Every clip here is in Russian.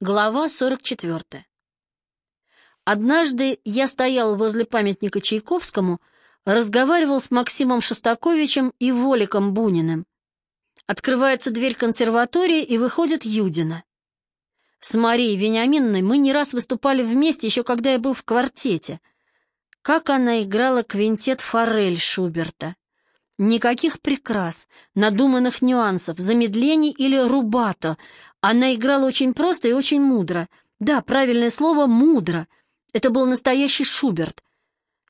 Глава 44. Однажды я стоял возле памятника Чайковскому, разговаривал с Максимом Шостаковичем и Воликом Буниным. Открывается дверь консерватории, и выходит Юдина. С Марией Вениаминовной мы не раз выступали вместе, еще когда я был в квартете. Как она играла квинтет «Форель» Шуберта. Никаких прикрас, надуманных нюансов, замедлений или рубато. Она играла очень просто и очень мудро. Да, правильное слово «мудро». Это был настоящий Шуберт.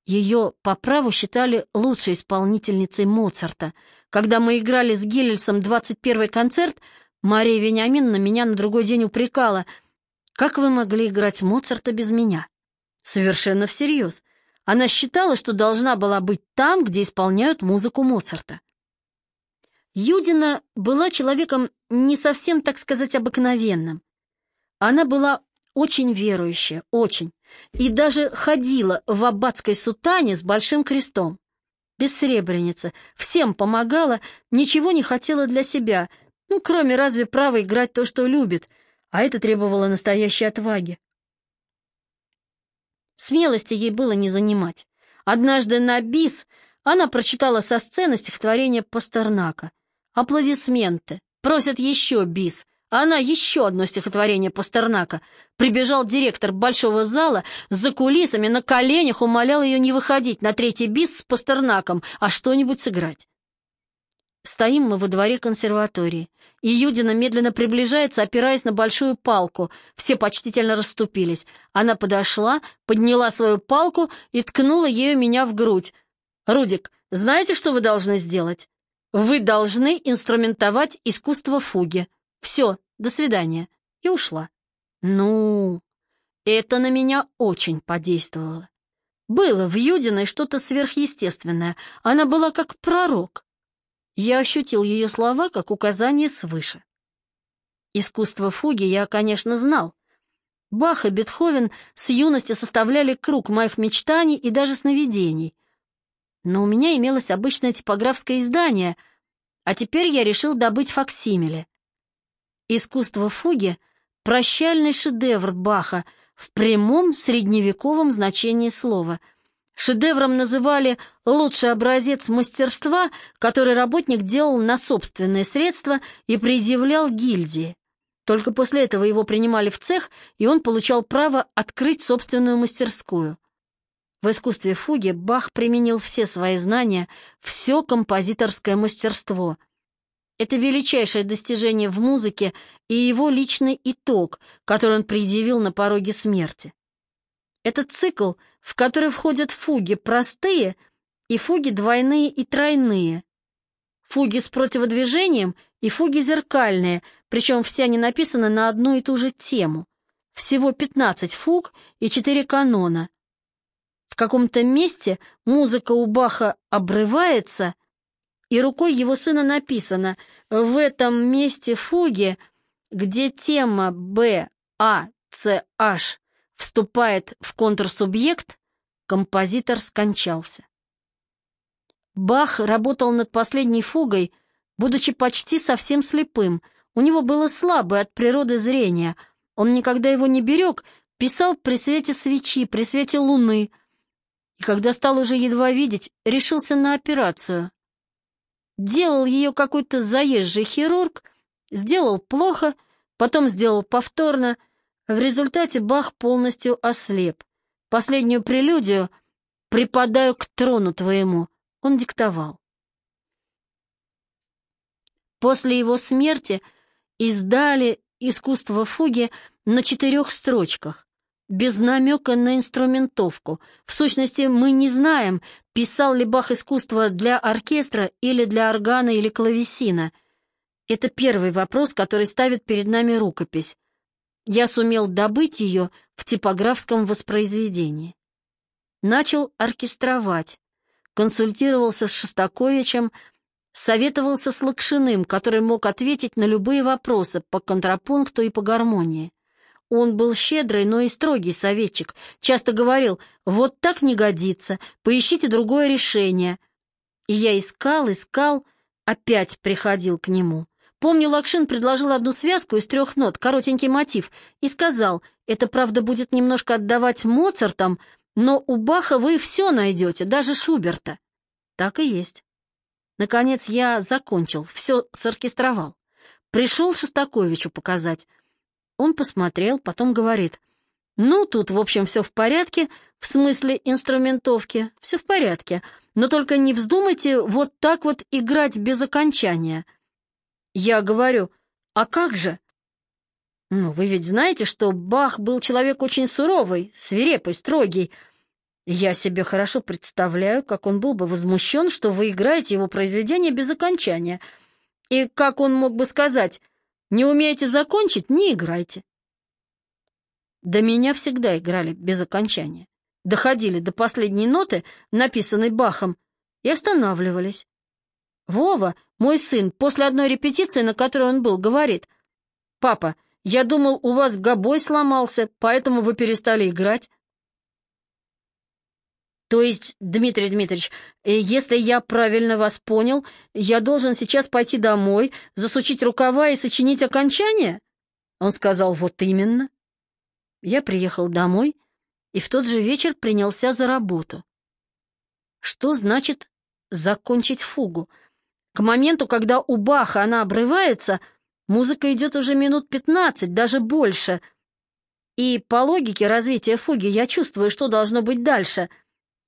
Ее по праву считали лучшей исполнительницей Моцарта. Когда мы играли с Гиллельсом 21-й концерт, Мария Вениаминовна меня на другой день упрекала. «Как вы могли играть Моцарта без меня?» Совершенно всерьез. Она считала, что должна была быть там, где исполняют музыку Моцарта. Юдина была человеком не совсем, так сказать, обыкновенным. Она была очень верующая, очень, и даже ходила в аббатской сутане с большим крестом. Без сребреницы, всем помогала, ничего не хотела для себя, ну, кроме разве права играть то, что любит, а это требовало настоящей отваги. Смелости ей было не занимать. Однажды на бис она прочитала со сцены стихотворение Пастернака. Аплодисменты. Просят еще бис. Она еще одно стихотворение Пастернака. Прибежал директор большого зала, за кулисами на коленях умолял ее не выходить на третий бис с Пастернаком, а что-нибудь сыграть. Стоим мы во дворе консерватории, и Юдина медленно приближается, опираясь на большую палку. Все почтительно расступились. Она подошла, подняла свою палку и ткнула ею меня в грудь. «Рудик, знаете, что вы должны сделать? Вы должны инструментовать искусство фуги. Все, до свидания». И ушла. Ну, это на меня очень подействовало. Было в Юдиной что-то сверхъестественное. Она была как пророк. Я ощутил ее слова как указание свыше. Искусство фуги я, конечно, знал. Бах и Бетховен с юности составляли круг моих мечтаний и даже сновидений. Но у меня имелось обычное типографское издание, а теперь я решил добыть факсимиле. Искусство фуги — прощальный шедевр Баха в прямом средневековом значении слова — Шедевром называли лучший образец мастерства, который работник делал на собственные средства и предъявлял гильдии. Только после этого его принимали в цех, и он получал право открыть собственную мастерскую. В искусстве фуги Бах применил все свои знания, все композиторское мастерство. Это величайшее достижение в музыке и его личный итог, который он предъявил на пороге смерти. Этот цикл, в который входят фуги простые и фуги двойные и тройные. Фуги с противодвижением и фуги зеркальные, причем все они написаны на одну и ту же тему. Всего 15 фуг и 4 канона. В каком-то месте музыка у Баха обрывается, и рукой его сына написано «В этом месте фуги, где тема Б, А, С, H вступает в контрсубъект, композитор скончался. Бах работал над последней фугой, будучи почти совсем слепым. У него было слабое от природы зрение. Он никогда его не берег, писал при свете свечи, при свете луны. И когда стал уже едва видеть, решился на операцию. Делал ее какой-то заезжий хирург, сделал плохо, потом сделал повторно — в результате Бах полностью ослеп. Последнюю прелюдию «Припадаю к трону твоему» он диктовал. После его смерти издали «Искусство фуги» на четырех строчках, без намека на инструментовку. В сущности, мы не знаем, писал ли Бах искусство для оркестра или для органа или клавесина. Это первый вопрос, который ставит перед нами рукопись я сумел добыть ее в типографском воспроизведении. Начал оркестровать, консультировался с Шостаковичем, советовался с Лакшиным, который мог ответить на любые вопросы по контрапункту и по гармонии. Он был щедрый, но и строгий советчик, часто говорил «вот так не годится, поищите другое решение». И я искал, искал, опять приходил к нему. Помню, Лакшин предложил одну связку из трех нот, коротенький мотив, и сказал, это, правда, будет немножко отдавать Моцартам, но у Баха вы все найдете, даже Шуберта. Так и есть. Наконец я закончил, все соркестровал. Пришел Шостаковичу показать. Он посмотрел, потом говорит, ну, тут, в общем, все в порядке, в смысле инструментовки, все в порядке, но только не вздумайте вот так вот играть без окончания. Я говорю, а как же? Ну, вы ведь знаете, что Бах был человек очень суровый, свирепый, строгий. Я себе хорошо представляю, как он был бы возмущен, что вы играете его произведение без окончания. И как он мог бы сказать, не умеете закончить, не играйте. До меня всегда играли без окончания. Доходили до последней ноты, написанной Бахом, и останавливались. Вова, мой сын, после одной репетиции, на которой он был, говорит, «Папа, я думал, у вас гобой сломался, поэтому вы перестали играть». То есть, Дмитрий Дмитриевич, э, если я правильно вас понял, я должен сейчас пойти домой, засучить рукава и сочинить окончание? Он сказал, вот именно. Я приехал домой и в тот же вечер принялся за работу. Что значит закончить фугу? К моменту, когда у Баха она обрывается, музыка идет уже минут пятнадцать, даже больше. И по логике развития фуги я чувствую, что должно быть дальше.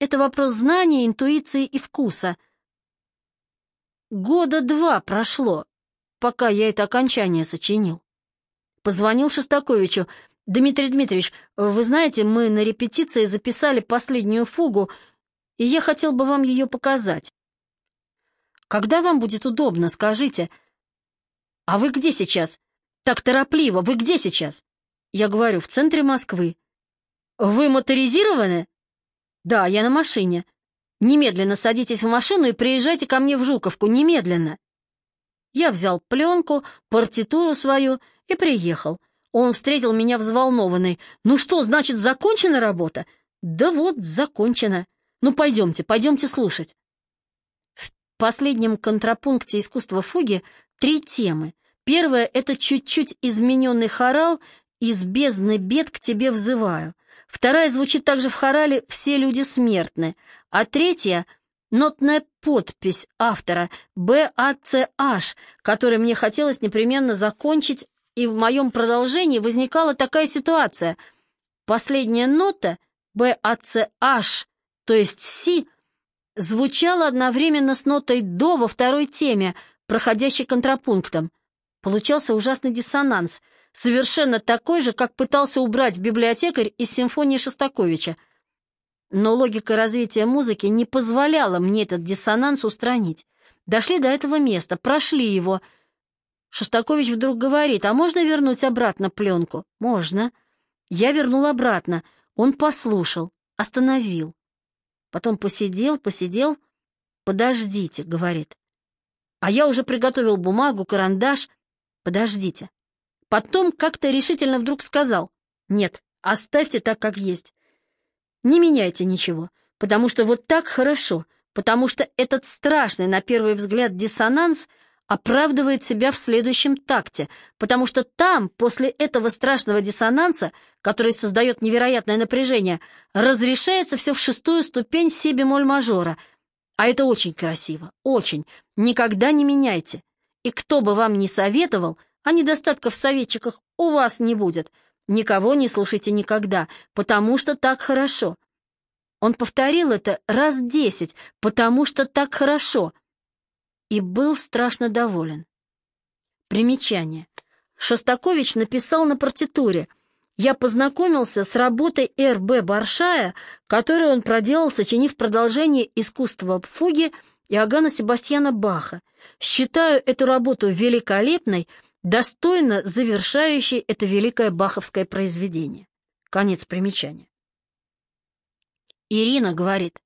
Это вопрос знания, интуиции и вкуса. Года два прошло, пока я это окончание сочинил. Позвонил Шостаковичу. «Дмитрий Дмитриевич, вы знаете, мы на репетиции записали последнюю фугу, и я хотел бы вам ее показать. Когда вам будет удобно, скажите. А вы где сейчас? Так торопливо, вы где сейчас? Я говорю, в центре Москвы. Вы моторизированы? Да, я на машине. Немедленно садитесь в машину и приезжайте ко мне в Жуковку, немедленно. Я взял пленку, партитуру свою и приехал. Он встретил меня взволнованный. «Ну что, значит, закончена работа?» «Да вот, закончена. Ну, пойдемте, пойдемте слушать». Последнем контрапункте искусства фуги три темы. Первая — это чуть-чуть измененный хорал «Из бездны бед к тебе взываю». Вторая звучит также в хорале «Все люди смертны». А третья — нотная подпись автора «БАЦH», которой мне хотелось непременно закончить и в моем продолжении возникала такая ситуация. Последняя нота BACH, то есть Си, звучала одновременно с нотой До во второй теме, проходящей контрапунктом. Получался ужасный диссонанс, совершенно такой же, как пытался убрать библиотекарь из симфонии Шостаковича. Но логика развития музыки не позволяла мне этот диссонанс устранить. Дошли до этого места, прошли его — Шостакович вдруг говорит, а можно вернуть обратно пленку? Можно. Я вернул обратно. Он послушал, остановил. Потом посидел, посидел. «Подождите», — говорит. А я уже приготовил бумагу, карандаш. «Подождите». Потом как-то решительно вдруг сказал. «Нет, оставьте так, как есть. Не меняйте ничего, потому что вот так хорошо, потому что этот страшный, на первый взгляд, диссонанс — оправдывает себя в следующем такте, потому что там, после этого страшного диссонанса, который создает невероятное напряжение, разрешается все в шестую ступень си бемоль мажора. А это очень красиво, очень. Никогда не меняйте. И кто бы вам ни советовал, а недостатков в советчиках у вас не будет. Никого не слушайте никогда, потому что так хорошо. Он повторил это раз десять, потому что так хорошо — и был страшно доволен. Примечание. Шостакович написал на партитуре «Я познакомился с работой Р.Б. Баршая, которую он проделал, сочинив продолжение искусства фуги Иоганна Себастьяна Баха. Считаю эту работу великолепной, достойно завершающей это великое баховское произведение». Конец примечания. Ирина говорит,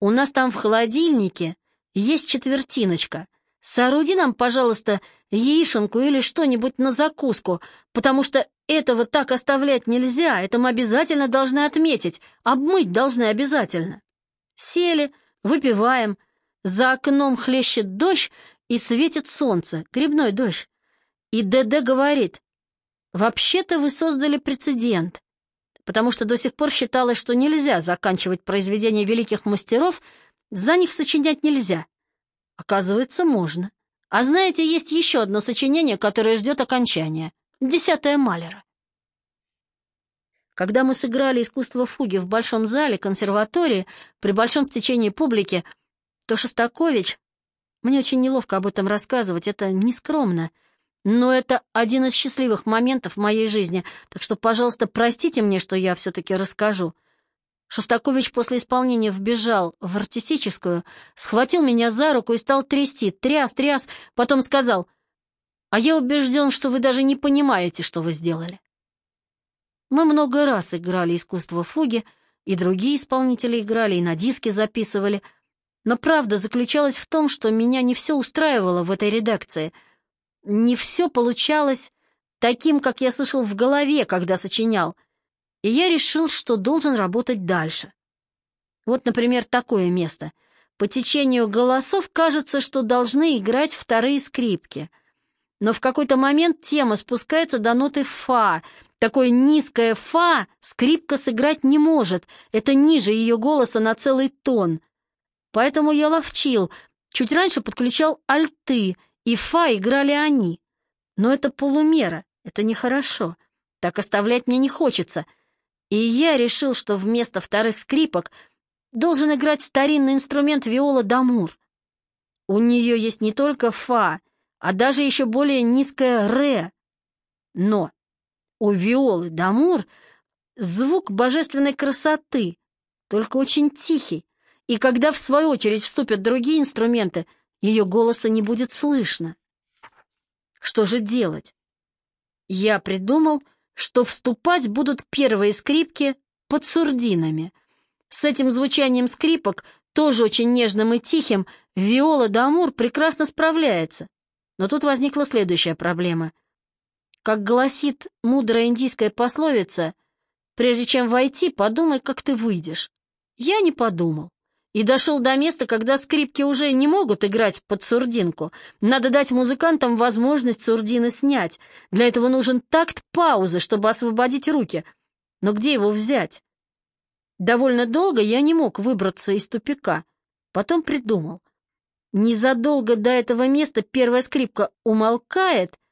«У нас там в холодильнике есть четвертиночка. Сооруди нам, пожалуйста, яишенку или что-нибудь на закуску, потому что этого так оставлять нельзя, это мы обязательно должны отметить, обмыть должны обязательно. Сели, выпиваем, за окном хлещет дождь и светит солнце, грибной дождь. И ДД говорит, вообще-то вы создали прецедент, потому что до сих пор считалось, что нельзя заканчивать произведения великих мастеров, за них сочинять нельзя. Оказывается, можно. А знаете, есть еще одно сочинение, которое ждет окончания. Десятое Малера. Когда мы сыграли искусство фуги в большом зале консерватории при большом стечении публики, то Шостакович... Мне очень неловко об этом рассказывать, это нескромно. Но это один из счастливых моментов в моей жизни, так что, пожалуйста, простите мне, что я все-таки расскажу. Шостакович после исполнения вбежал в артистическую, схватил меня за руку и стал трясти, тряс, тряс, потом сказал, «А я убежден, что вы даже не понимаете, что вы сделали». Мы много раз играли искусство фуги, и другие исполнители играли, и на диске записывали. Но правда заключалась в том, что меня не все устраивало в этой редакции. Не все получалось таким, как я слышал в голове, когда сочинял. И я решил, что должен работать дальше. Вот, например, такое место. По течению голосов кажется, что должны играть вторые скрипки. Но в какой-то момент тема спускается до ноты «фа», Такое низкое «фа» скрипка сыграть не может, это ниже ее голоса на целый тон. Поэтому я ловчил, чуть раньше подключал альты, и «фа» играли они. Но это полумера, это нехорошо, так оставлять мне не хочется. И я решил, что вместо вторых скрипок должен играть старинный инструмент виола дамур. У нее есть не только «фа», а даже еще более низкое «ре». Но у Виолы Дамур звук божественной красоты, только очень тихий, и когда в свою очередь вступят другие инструменты, ее голоса не будет слышно. Что же делать? Я придумал, что вступать будут первые скрипки под сурдинами. С этим звучанием скрипок, тоже очень нежным и тихим, Виола Дамур прекрасно справляется. Но тут возникла следующая проблема — как гласит мудрая индийская пословица, прежде чем войти, подумай, как ты выйдешь. Я не подумал. И дошел до места, когда скрипки уже не могут играть под сурдинку. Надо дать музыкантам возможность сурдины снять. Для этого нужен такт паузы, чтобы освободить руки. Но где его взять? Довольно долго я не мог выбраться из тупика. Потом придумал. Незадолго до этого места первая скрипка умолкает —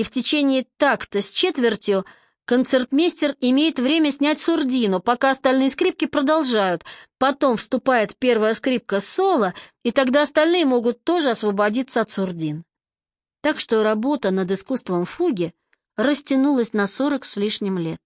и в течение такта с четвертью концертмейстер имеет время снять сурдину, пока остальные скрипки продолжают. Потом вступает первая скрипка соло, и тогда остальные могут тоже освободиться от сурдин. Так что работа над искусством фуги растянулась на сорок с лишним лет.